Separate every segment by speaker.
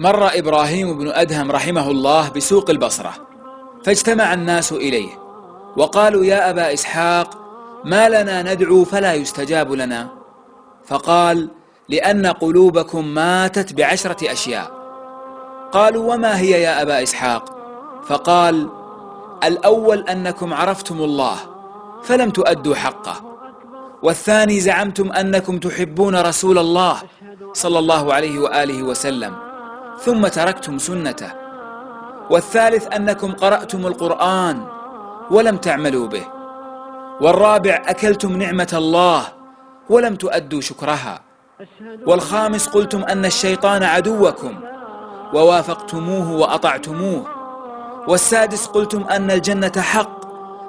Speaker 1: مر إبراهيم بن أدهم رحمه الله بسوق البصرة فاجتمع الناس إليه وقالوا يا أبا إسحاق ما لنا ندعو فلا يستجاب لنا. فقال لأن قلوبكم ماتت بعشرة أشياء. قالوا وما هي يا أبا إسحاق؟ فقال الأول أنكم عرفتم الله فلم تؤدوا حقه والثاني زعمتم أنكم تحبون رسول الله صلى الله عليه وآله وسلم. ثم تركتم سنته. والثالث أنكم قرأتم القرآن ولم تعملوا به. والرابع أكلتم نعمة الله ولم تؤدوا شكرها. والخامس قلتم أن الشيطان عدوكم ووافقتموه وأطعتموه. والسادس قلتم أن الجنة حق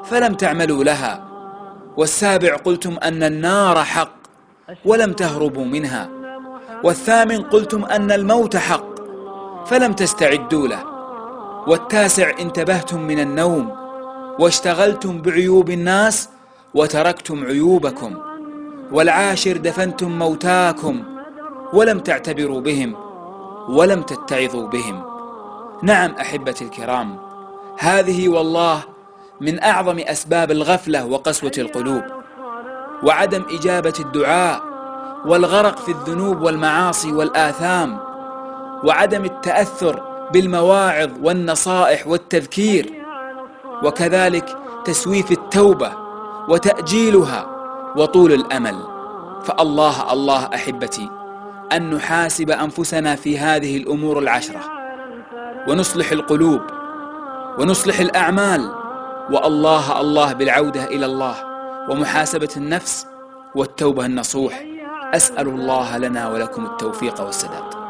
Speaker 1: فلم تعملوا لها. والسابع قلتم أن النار حق ولم تهربوا منها. والثامن قلتم أن الموت حق فلم تستعدوا له. والتاسع انتبهتم من النوم واشتغلتم بعيوب الناس وتركتم عيوبكم. والعاشر دفنتم موتاكم ولم تعتبروا بهم ولم تتعظوا بهم. نعم أحبتي الكرام هذه والله من أعظم أسباب الغفلة وقسوة القلوب وعدم إجابة الدعاء والغرق في الذنوب والمعاصي والآثام. وعدم التأثر بالمواعظ والنصائح والتذكير وكذلك تسويف التوبة وتأجيلها وطول الأمل. فالله الله أحبتي أن نحاسب أنفسنا في هذه الأمور العشرة ونصلح القلوب ونصلح الأعمال. والله الله بالعودة إلى الله ومحاسبة النفس والتوبة النصوح. أسأل الله لنا ولكم التوفيق والسداد.